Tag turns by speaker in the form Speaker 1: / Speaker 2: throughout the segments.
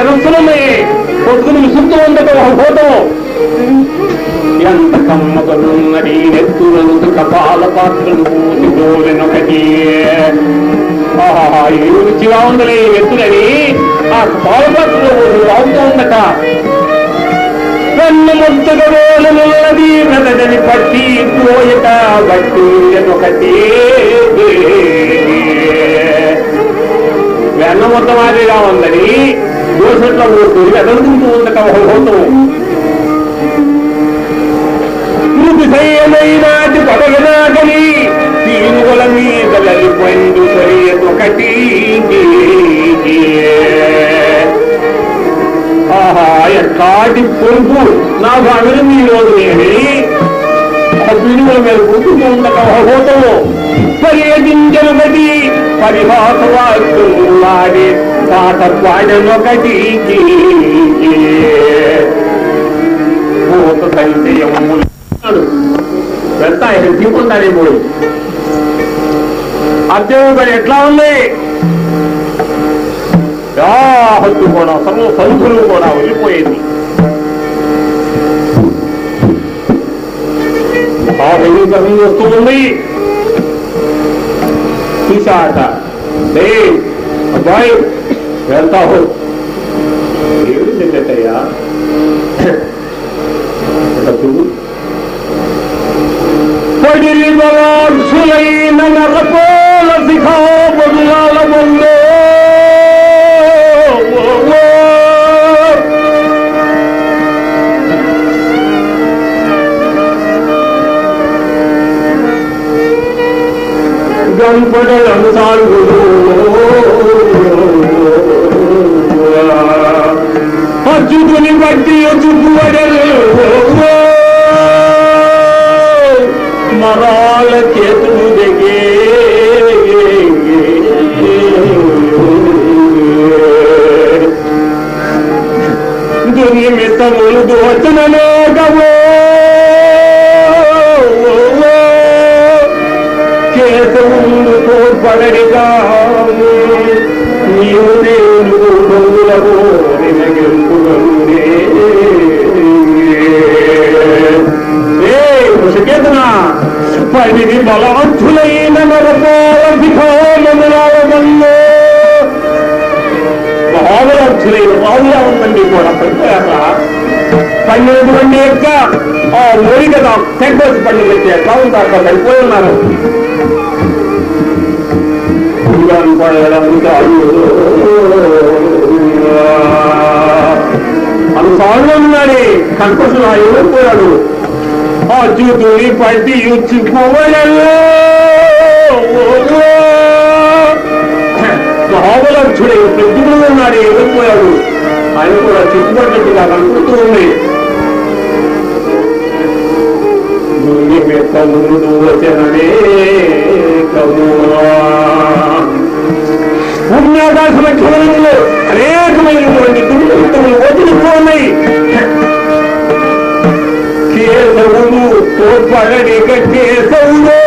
Speaker 1: ఏక సరస్సులని పొద్దున విసురుతూ ఉండటం ఒక ఫోటో ఎంత కమ్మకలున్నది నెత్తులందు కపాల పాత్రలు పూసిపోలెనొకటి ఏ రుచిగా ఉందలే ఈ నెత్తులని. ఆ కపాల పాత్రలో రావుతూ ఉండట. కన్ను ముద్దుగా వేలున్నది మెదడని పట్టి పోయట బట్టి ఒకటి వెన్న మొత్తం మాదిరిగా ఉందని. దోషంలో ఊరుకుని వెదలుకుంటూ ఉండట ఒక హోతం మృదుసైనాటి పడగనాగని తీనుగల మీద లలిపోయింది ఒకటి ఆహా ఎట్లాంటి పొరుగు నా భాగం ఈ రోజు ఏమి ఆ పిడుగుల మీద కూర్చుంటూ ఉండక హోటము పర్యటించిన బట్టి పరిహాస వాక్యము వాడి పాట పాడనొకటి భూత సంచయములు ఎంత ఆయన తీసుకుంటానే పోయి అర్థం ఎట్లా ఉంది? హద్దు కూడా సర్వ సరుకులు కూడా వెళ్ళిపోయింది. ఆ దైవీకరణ వస్తూ ఉంది. చూశాట లే అబ్బాయి होटिलवाई नम अनुसार हमसान con el martillo tú కూడా పడిపోయాక పన్నెండు మంది యొక్క ఆ మోడి కదా తెగ్గోసి పండుగ పడిపోయి ఉన్నారు అనుసారంలో ఉన్నాడే కనుకోసం ఆ ఎవరు పోయాడు ఆ చూతుని పట్టి యుచ్చుకోవడల్లో మహాబలక్షుడే ప్రతిభలో ఉన్నాడే ఎవరిపోయాడు ఆయన కూడా చెప్పుకున్నట్టుగా కనుకుంటూ ఉంది. భూమి మెత్త ముందు వచనమే కవురా పుణ్యాకాశ లక్షణంలో అనేకమైనటువంటి దుర్మృతులు వదులుకోన్నాయి కేసవులు తోడ్పడనిక కేసవులో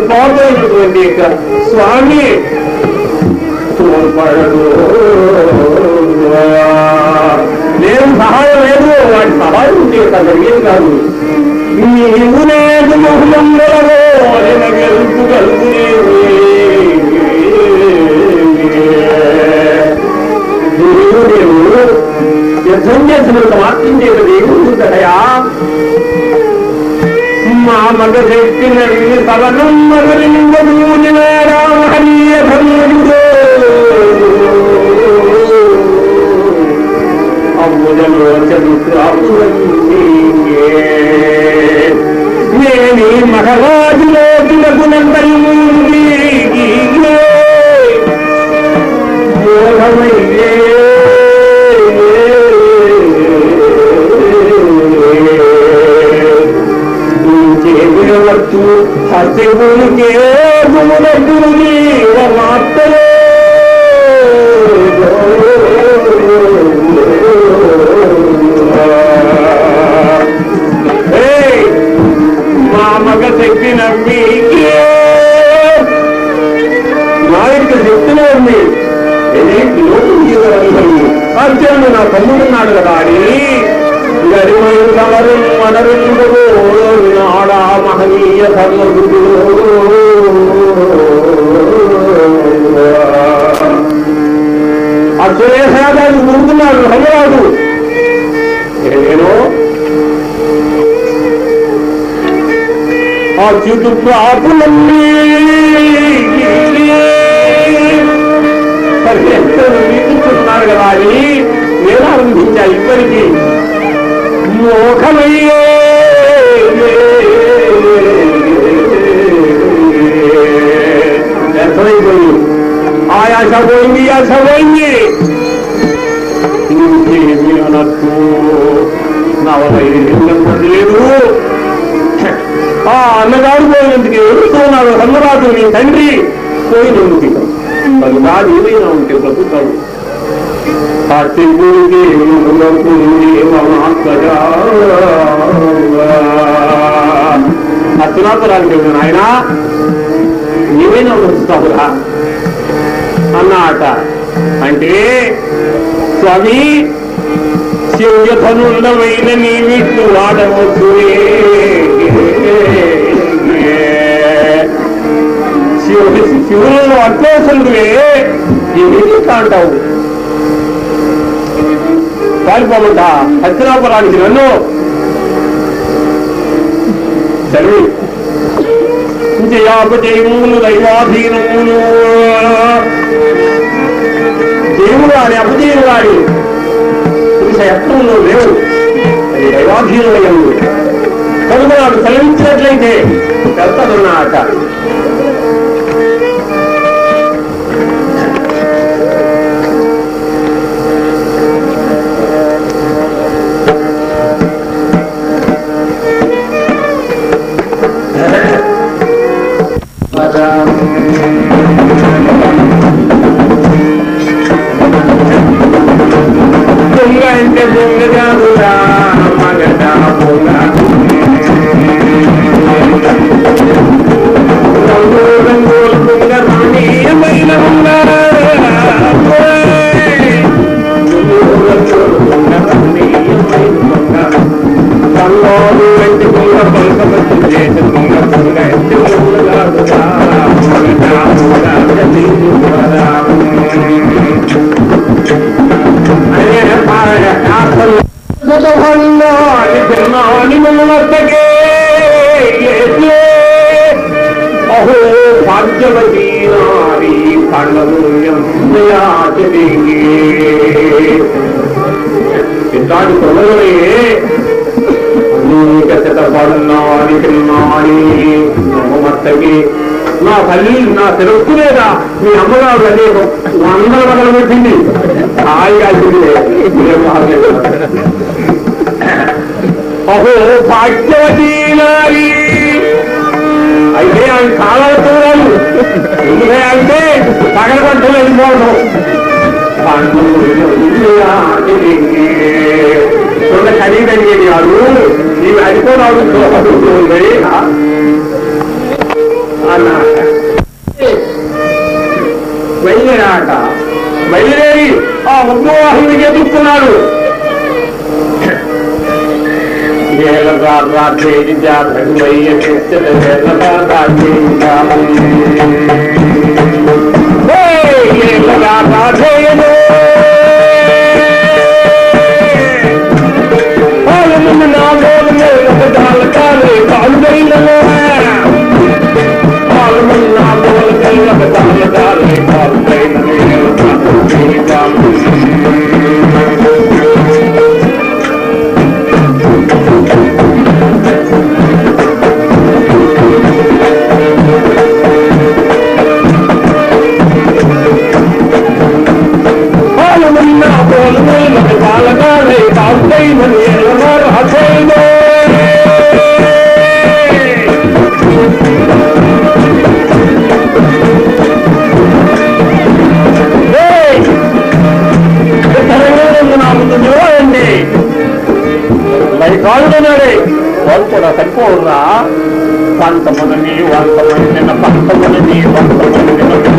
Speaker 1: తిరుపాదైనటువంటి యొక్క స్వామి! తోడ్పడడు నేను సహాయం లేదు. వాటి సహాయం ఉంది కదా జరిగేది కాదు. నీవు లేదు మహులంగలవో నిన గెలుపు దేవుడు యుద్ధం చేసినంత మాత్రం చేయడం దేవుడు ఉందయా మా మగ శక్తి నడిని సవనం ఆ చుట్టు ప్రాపులన్నీ తీసుకున్నారు కదా అని నేను ఆరంభించా ఇప్పటికీ మోఖమయ్యే వ్యర్థమైపోయింది ఆయాస పోయింది ఆశ పోయింది ఇంకేమీ అనొద్దు నా వల్ల ఇది లేదు ఆ అన్నగారు పోయినందుకు ఎదుర్కొన్నాడు రంగరాజు నీ తండ్రి పోయినందుకు అది ఏదైనా ఉంటే బ్రతుకుతాడు. వెళ్ళిన ఆయన ఏమైనా బ్రతుకుతావురా? అన్నాట. అంటే స్వామి శివ్యధనుండమైన నీ విష్ణు వాడవద్దురే శివుడు శివుడు అట్లేసలువే ఏమి కాంటావు పారిపోమంట. హస్తినాపురానికి నన్ను. చదివి జయాపజయములు దైవాధీనములు. దేవుడు అని అపజయం వాడి పురుష యత్నంలో లేవు. అది దైవాధీనమయ్యవు కనుక నాకు సెలవించినట్లయితే వెళ్తానన్నమాట దొంగ అంటే దొంగ కాదురా ఇట్లాంటి తొలగలే అనేక శతపడున్నాని తిన్నాని నమ్మమత్తకి నా తల్లి నా తెలుసు లేదా మీ అమ్మగారు అదే వందల మొదలు పెట్టింది హాయిగా అహో భాగ్యవతీ నారీ. అయితే ఆయన కాలాలు అంటే పగల వెళ్ళిపోవడం. చూడ ఖరీదడిగేది కాదు నీవు అడిపోరావు అన్నమాట వెళ్ళినాట బయలుదేరి ఆ ఉగ్రవాహుడికి ఎదుర్కొన్నాడు. را راتي دي جا پنھي کي تتھ دل ۾ لڳا ڏي جا وي اي يا بابا جي ఉన్నాడే వాడు కూడా సరిపోరా పంతముని వంతమైన పంతముని వంతమైన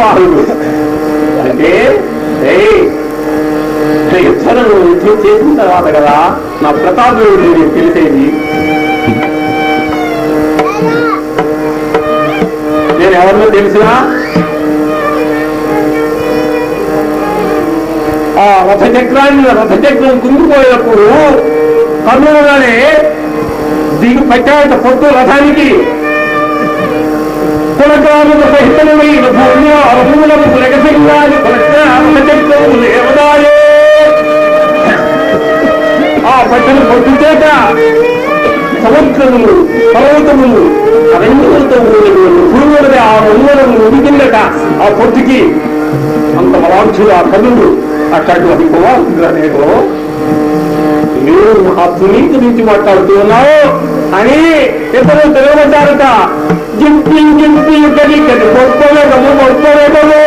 Speaker 1: కౌగ్రవాహుడు అంటే యుద్ధను యుద్ధం చేసిన తర్వాత కదా నా ప్రతాపేవుడు నీకు తెలిసేది నేను ఎవరినో తెలిసినా? ఆ రథచక్రాన్ని రథచక్రం కుంగిపోయినప్పుడు కన్నులుగానే దిగు పెట్టాట పొట్టు రథానికి. కులగ్రాముల సహితమై భూమి అరుములకు లెగసింగాని రథచక్రము లేవదాయే ఆ పట్టణ పొట్టు సముద్రములు పర్వతములు అవన్నీలతో ఉండేటువంటి పురుగులది ఆ ఉన్నదము ఉడికిందట ఆ పొట్టుకి అంత బలాంచుడు ఆ కన్నుడు అట్లాంటి కుమారుడు నేను మీరు ఆ దునీతి నుంచి మాట్లాడుతూ ఉన్నావు అని ఇతరులు తెలియబడ్డారట జింపి జింపి కది కది పడుకోలేదము పడుకోలేదము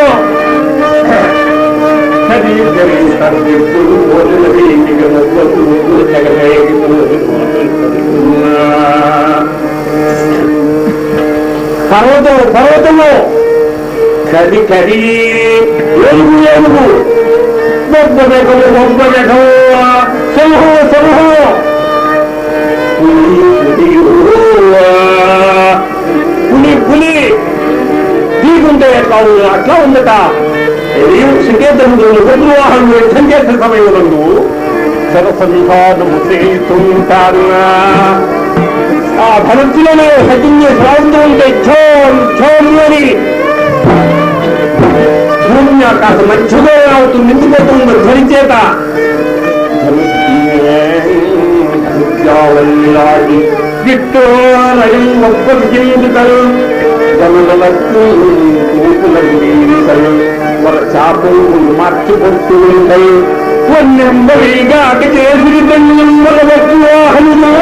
Speaker 1: కది కది సర్వెప్పుడు ఓడినది ఇక ముగ్గురు ముగ్గురు పర్వతం పర్వతము కది కది ఏనుగు ఏనుగు గొప్ప మేఘము గొప్ప మేఘము సమూహం సమూహం 군이 이 군대에 싸우느냐 싸웁니다. 이웃 신계등으로 호두와한 후에 천계에서 삼행하던구 저렇습니다. 너무 세게 동따르나 아 다른 찌러네 해진리 사운드인데 처음 처음 년이 누구냐 가서만 죽어야 또 민주노동을 저리째다 저는 이에 국자 원리라니 విట్టోరయం ఒప్పగిందుకలు గమనలకు కూతులందీతలు చాపలు మార్చిపోతూ ఉంటాయి వన్నెంబరిగా చేసి కన్యమ్మల వాహనము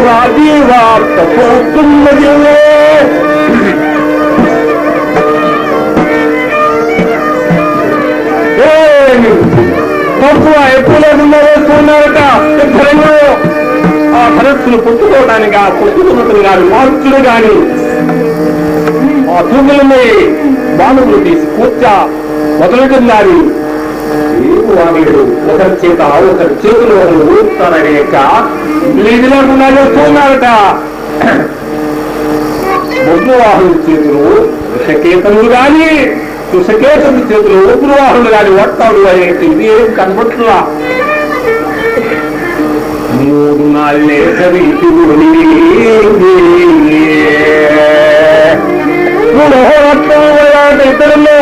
Speaker 1: రాజీవార్త పోతున్నది తక్కువ ఎక్కువ వేస్తున్నారట ధరంలో ఆ ధరస్సును పుట్టుకోవడానికి ఆ పుట్టుకున్నతను గాని మార్చులు గాని. ఆ తూగులని బాణువులు తీసి కూర్చ మొదలుతున్నారు వాడు ఒకరి చేత ఒకరి చేతులు ఒకరు ఊరుతారనే యొక్క ఇది లేకుండా చేస్తున్నారట. బొగ్గువాహుల చేతులు విషకేతములు గాని సుషకేతముల చేతులు ఉగ్రవాహులు గాని వస్తాడు అనేది ఇది ఏం కనబట్లా మూడు నాళ్ళే సరిచుడి ఇద్దరులో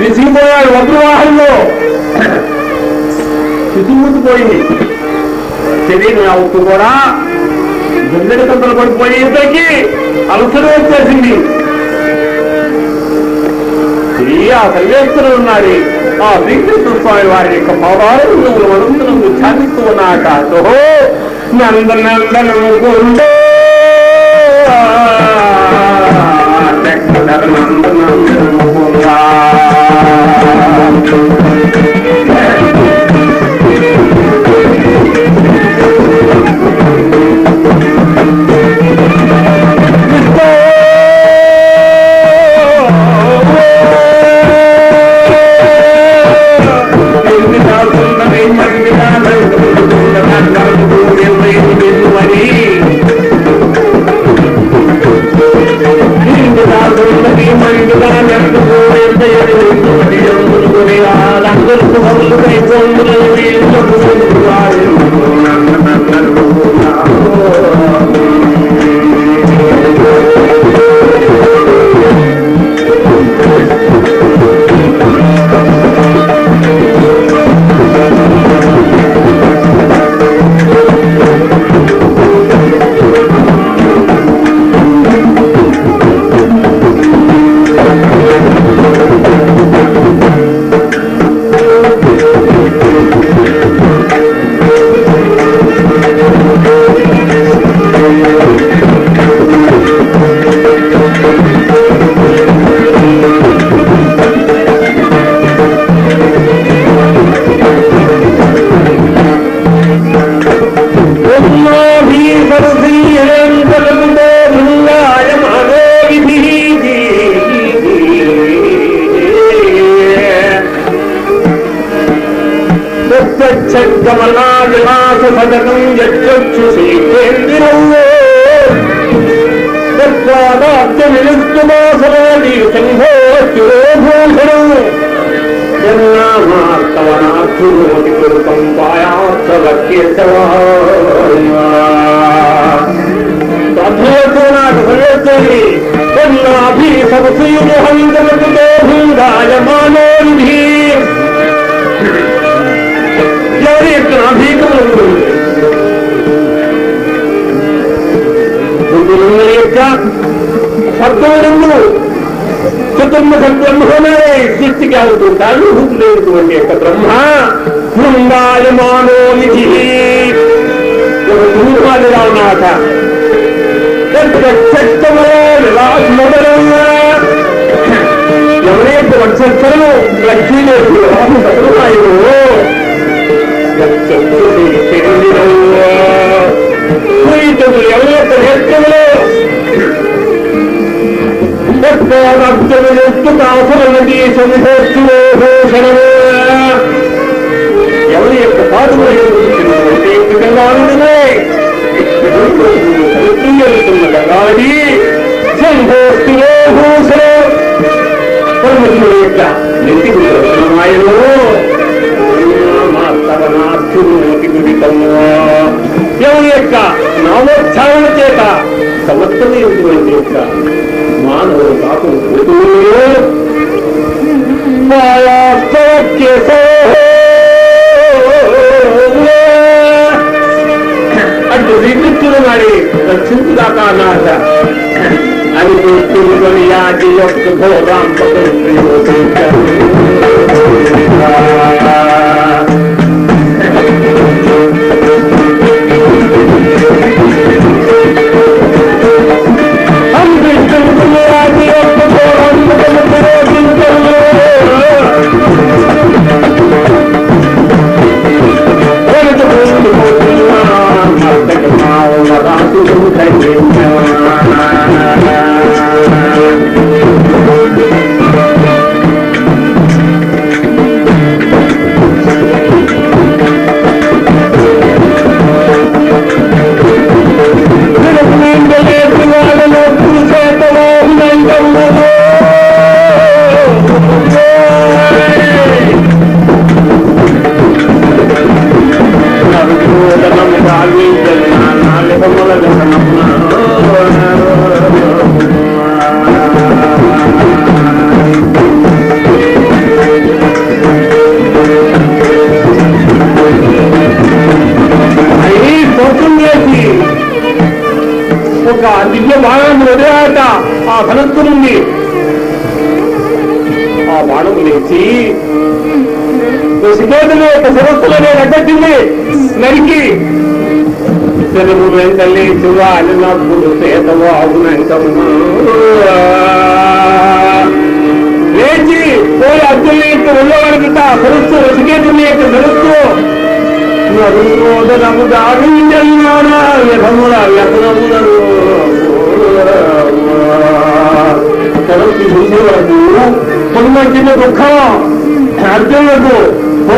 Speaker 1: విసిగిపోయాడు వజ్రవాహంలో. చితుముట్టుపోయింది శరీరం అవుతూ కూడా. గుండెకి తొందర పడిపోయి ఇద్దరికి అలసలు వచ్చేసింది. ఈ ఆ సర్వేశ్వరుడు ఉన్నాడు ఆ శ్రీకృష్ణ స్వామి వారి యొక్క పౌరాలు నువ్వు వదంతులను ధ్యానిస్తూ ఉన్నాక ఓహో నందనందనము గుండె. నందనందనము గుండా. సద్గుణములు కుటుంబ సద్బ్రహ్మమే సృష్టికి అవుతుంటారు లేనటువంటి యొక్క బ్రహ్మ బృందాయమానో నిధి ఒక గురువాదిగా ఉన్నమాట ఎవరైతే వచ్చేస్తారో లక్ష్మీదేవి బతుకుతాయో ఎవరైతే నేర్చుకులో అవసరమది సంభోషణము ఎవరి యొక్క పాదులు విధంగా పరమశివుడు యొక్క నెత్తి మాయలో ఎవరి యొక్క నామోత్సాహం చేత సమర్థమైనటువంటి యొక్క विकृत मारे दक्षिण का नाश अरे तुम याद वक्त भो राम पकड़ प्रियो సిద్ధోదరి యొక్క శిరస్సులోనే రగ్గట్టింది నరికి శరము వెంటలే శివాలినప్పుడు సేతము అవునంకమ్మా లేచి పోయి అర్జునుని యొక్క వెళ్ళవరకట సరస్సు రసికేతుని యొక్క సరస్సు నరుమోదనము దావించన్నాడా వ్యధముల వ్యసనములను సరస్సు చూసే వరకు పొందిన దుఃఖం అర్జునులకు ఓ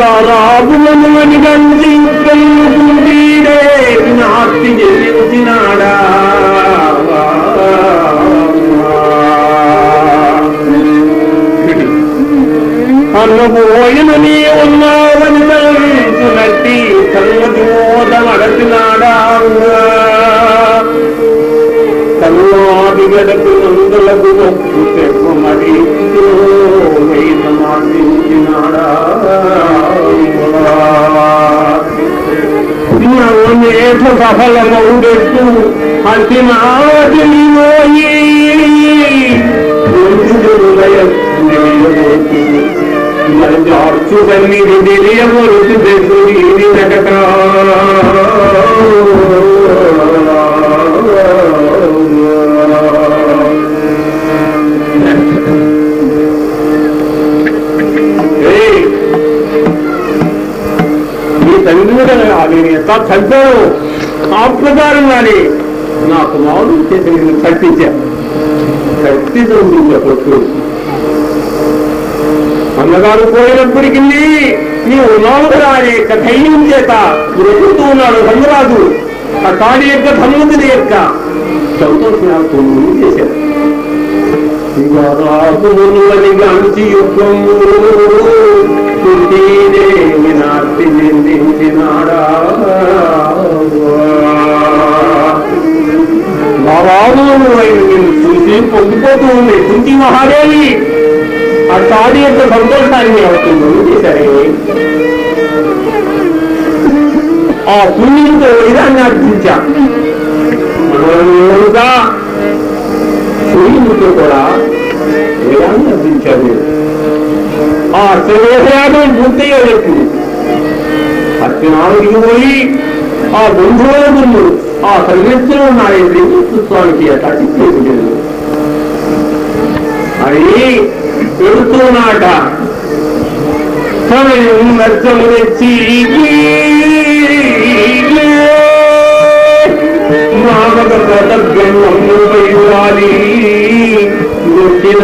Speaker 1: താറാവുമെന്ന് കണ്ടിട്ടേ നാട്ടിന്റെ നാടാ അന്ന് പോയത് നീ ഒന്നാമത് ചുമത്തി തന്നോതമടത്തി നാടാവുക കണ്ണാതികടത്തിൽ നിന്നുള്ള فصل مولدت أنت معاد لنوي చూసన్నీ తెలియ మొరుచు తెలుసు ఇది నగతా రకటా కాదు. చంపాను ఆ ప్రకారంగానే నాకు మామూలు చేసి నేను కట్టించా కట్టించడం చెప్పొచ్చు అన్నగారు పోయినప్పటికీ నీవు లోపల అనే యొక్క ధైర్యం చేత బ్రతుకుతూ ఉన్నాడు ధనురాజు. ఆ కాడి యొక్క. ధనుమంతుని యొక్క సంతోషాలతో చేశారు గంచి కుంటీదేవి నాటి నిందించినాడా మహారాజు నిన్ను చూసి పొంగిపోతూ ఉంది కుంటి మహాదేవి. ఆ తాడి యొక్క సంతోషాన్ని అవుతుంది చేశారే ఆ పుణ్యంతో ఇదాన్ని అర్జించా మనోగా సూర్యుడితో కూడా వేదాన్ని అర్జించాడు ఆ సర్వేదయాగం పూర్తయ్యేటప్పుడు సత్యనారాయణ పోయి ఆ బంధువుల ముందు ఆ సర్వేశ్వరం ఉన్నాయండి స్వామికి అట్లా చెప్పేది అది పెడుతున్నాట సమయం నచ్చము తెచ్చి మామక కృతజ్ఞము వైవాలి దొక్కిన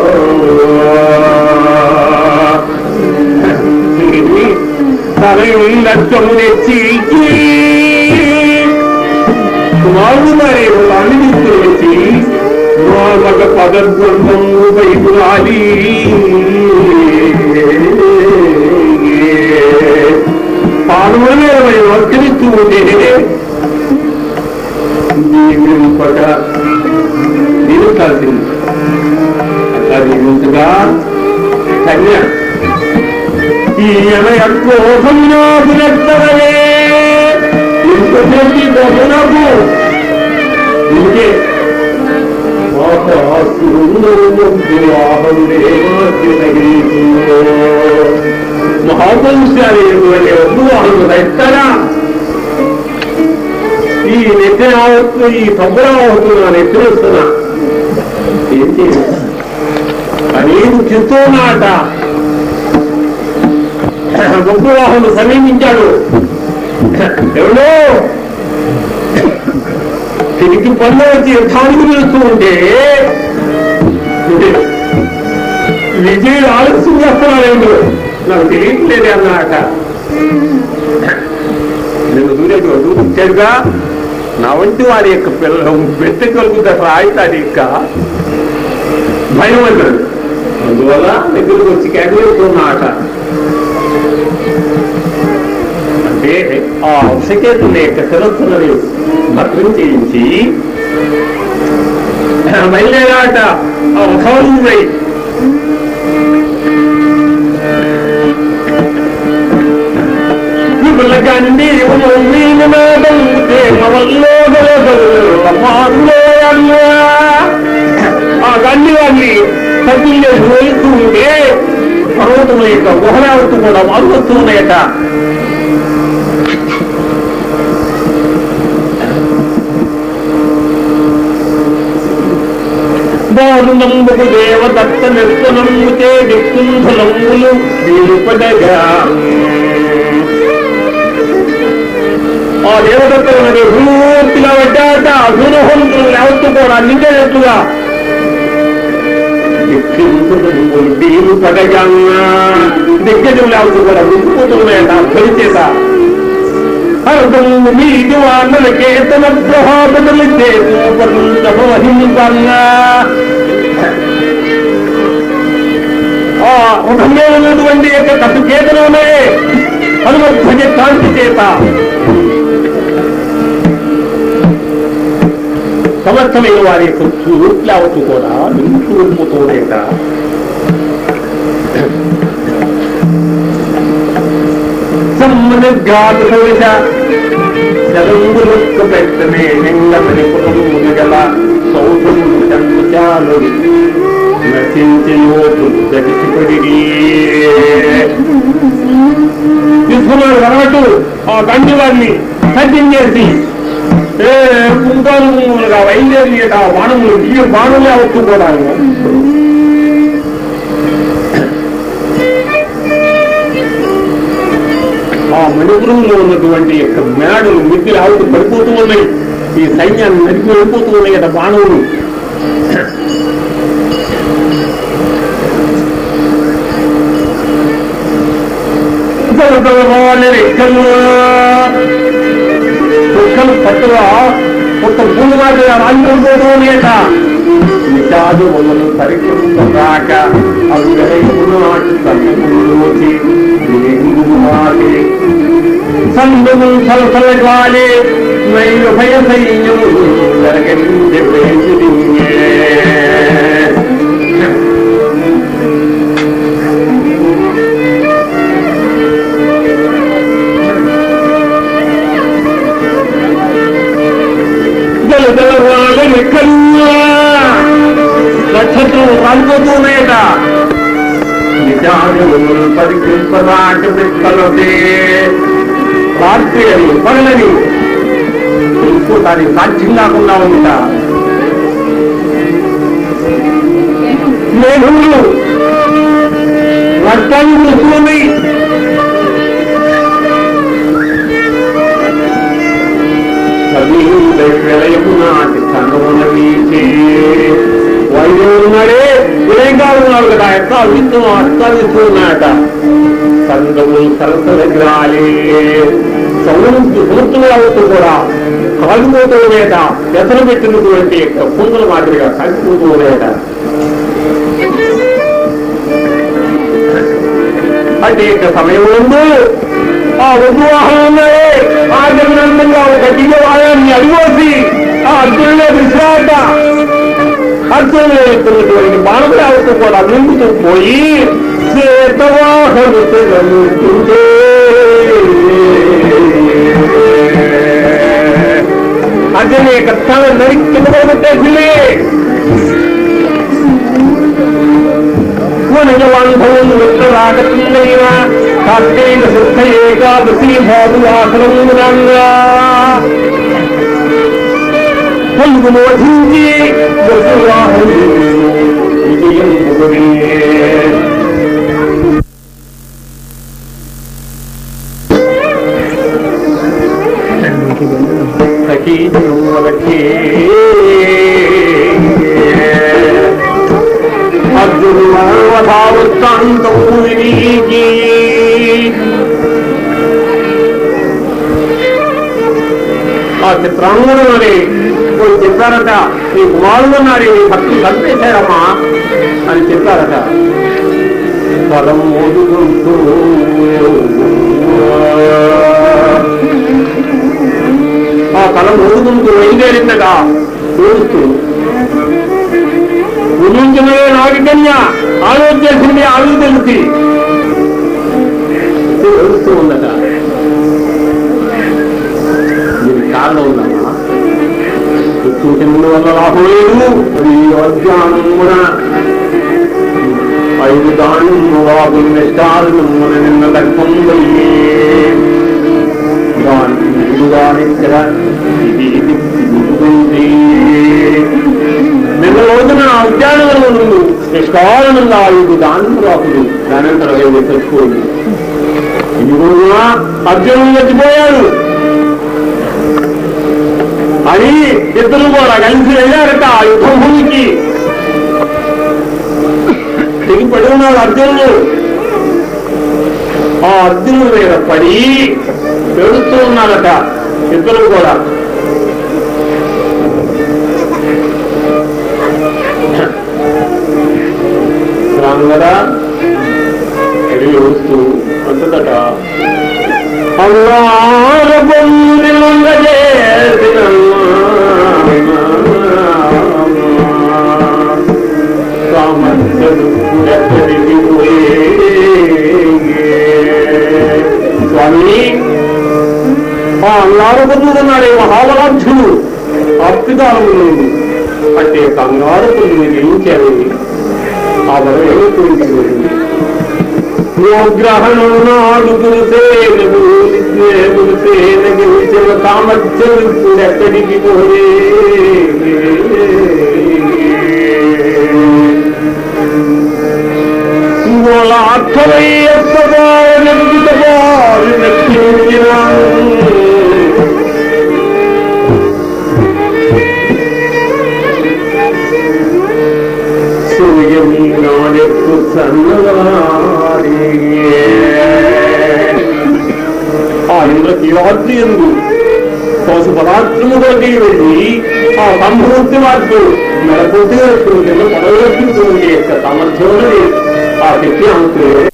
Speaker 1: తెచ్చి మామక పదద్వందము వైపురాలి పాల్గొన ఇరవై వర్తిస్తూ ఉంటే దీవింపక దీవించాల్సింది అట్లా దీవించగా కన్య ఈయన కోసం నాకు నెత్తవలే ఇంకొకటి బహునకు ఇంకే మహాపురుషాలు వివాహం ఎత్తరా ఈ నెత్తిన ఆవత్తు ఈ తొందర అవుతున్నా నెత్తిన వస్తున్నా ఏం చేయాలి అని చిత్తోనాట ముగ్గురాహులు సమీపించాడు. ఎవడో తిరిగి పనులు వచ్చి యుద్ధానికి వెళ్తూ ఉంటే విజయుడు ఆలస్యం చేస్తున్నాడు నాకు తెలియట్లేదు అన్నమాట నేను దూరేటోడు ఇచ్చాడుగా నా వంటి వారి యొక్క పిల్ల పెద్ద కలుగుతా రాయితాడి యొక్క భయం అన్నాడు అందువల్ల దగ్గరకు వచ్చి కేకలేస్తున్నమాట అంటే ఆ అంశకేతుల యొక్క శిరస్సులను భద్రం చేయించి బయలుదేరాట ఆ రథాలున్నాయి పిల్లకండి ఆ గండి వాడిని ఉంటే పర్వతముల యొక్క గుహరావత్తు కూడా మారువస్తూ ఉన్నాయట. దారుణంబు దేవదత్త నిర్గుణముతే దిక్కుంధలంబులు వీలుపడగా ఆ దేవదత్తలు పూర్తిగా పెట్టాట అసూరహంతులు లేవత్తు కూడా నిండేటట్లుగా వీలు పడగా దిగ్గజం లేవత్తు కూడా విసిపోతున్నాయట ధ్వనిచేసా మీది వాళ్ళకే తన ప్రహాబదలితే హింసంగా ఆ హృదయంలో ఉన్నటువంటి యొక్క కసు చేతలోనే హనుమధ్వజ కాంతి చేత. సమర్థమైన వారి యొక్క చూట్లావత్తు కూడా నింపుతోనేట సమ్మన ఘాత జలంబులకు పెట్టనే నింగమని కుటుంబము గల సౌధము చంచాలు నశించి గడిచిపడి తీసుకున్నాడు కనబట్టు ఆ గండి వారిని సత్యం చేసి ఏ కుంకాలు కుంకుమలుగా బయలుదేరి ఆ బాణములు ఈ బాణులే ఒప్పుకోవడానికి ఆ మణిపురంలో ఉన్నటువంటి యొక్క మేడలు మిద్దులు ఆవులు పడిపోతూ ఉన్నాయి. ఈ సైన్యాన్ని నడిపి వెళ్ళిపోతూ ఉన్నాయి కదా బాణువులు కుక్కలు పట్టుగా కొత్త భూమి మాదిరిగా రాలిపోతూ ఉన్నాయట నిషాదు మమ్మల్ని పరికృతరాక అవి నాటి సన్నూచి మాటి సందుము సలసలగాలి నైలు భయ సైన్యము సాధ్యం కాకుండా ఉంట మేఘములు వర్షాలు కురుస్తున్నాయి వీచే వైద్యం ఉన్నాడే విలయంగా ఉన్నాడు కదా ఎక్క విత్తు అక్క విత్తు సంగము గ్రాలే. సౌరు సముద్రం కూడా కూడా కాలిపోతూ లేట ఎసరు పెట్టినటువంటి యొక్క పుంగుల మాదిరిగా కలిసిపోతూ లేట అంటే ఇక సమయం ముందు ఆ వధువాహనంలో ఆ జగనందంగా ఒక దివ్యవాహాన్ని అడిగోసి ఆ అర్జునులే విశ్రాంత అర్జునులు ఎత్తున్నటువంటి బాణప్రావతం కూడా నింపుతూ పోయి శ్వేతవాహను ಅದನ್ನೇ ಕತ್ತಾನ ನಡಿಕೊಂಡು ಬರುತ್ತೆ ಇಲ್ಲಿ ನಿಜವಾನುಭವವನ್ನು ವ್ಯಕ್ತರಾಗತ್ತಿಲ್ಲ ಇವ ಕಾರ್ತಿಕ ಶುದ್ಧ ಏಕಾದಶಿ ಭಾದು ಆಸರಂಗ ಹೊಲ್ಗುಮೋ ಧಿಂಜಿ ಗೊತ್ತುವಾಹಿ ಇದು ಎಂಬುದೇ అర్జును వృత్తాంతము వినీకి ఆ చిత్రాంగంలోనే పోయి చెప్పారట. నీ కుమారుడు ఉన్నాడు నీ భక్తులు చంపేశారమ్మా అని చెప్పారట. పదం ఓదుకుంటూ ఆ తల మోదుకుంటూ బయలుదేరిందగా చూస్తూ గురించినవే నాగికన్య ఆలోచించింది ఆలు తెలిసి తెలుస్తూ ఉందట దీనికి కారణం ఉందమ్మా సూచనల వల్ల లాభం లేదు అది అజ్ఞానం కూడా ఐదు దానం వాగు నిష్టాలను మన నిన్న దక్కుందయ్యే దానికి నిన్న రోజున ఉద్యానవనం నిష్కారణంగా ఐదు రాకుడు దానంతరం ఏదో తెచ్చుకోండి ఈ రోజున అర్జునుడు చచ్చిపోయాడు అని ఇద్దరు కూడా కలిసి వెళ్ళారట ఆ యుద్ధ భూమికి పడి ఉన్నాడు అర్జునుడు ఆ అర్జునుడి మీద పడి ఏడుస్తూ ఉన్నారట ఇద్దరు కూడా. రాంగరా ఎడిగి వస్తూ అంతదట అల్లార బొమ్మిది స్వామి మా అంగారు పొందుతున్నాడే మహాబలాఢ్యుడు అప్పిదానము అంటే కంగారు పొందుని జయించారు ఆ వరం ఏమైపోయింది గ్రహణం నాడు గెలిచిన సామర్థ్యం ఇప్పుడు ఎక్కడికి పోయే మూలార్థమై సూర్యమి నాడెక్కు సన్నవాడే ఆ ఇంద్రకీలాద్రి ఎందు కోస పదార్థము వెళ్ళి ఆ సంభూర్తి వారికి మెడపోతే పదవేర్చుకునే యొక్క సామర్థ్యం ఆ శక్తి అంతే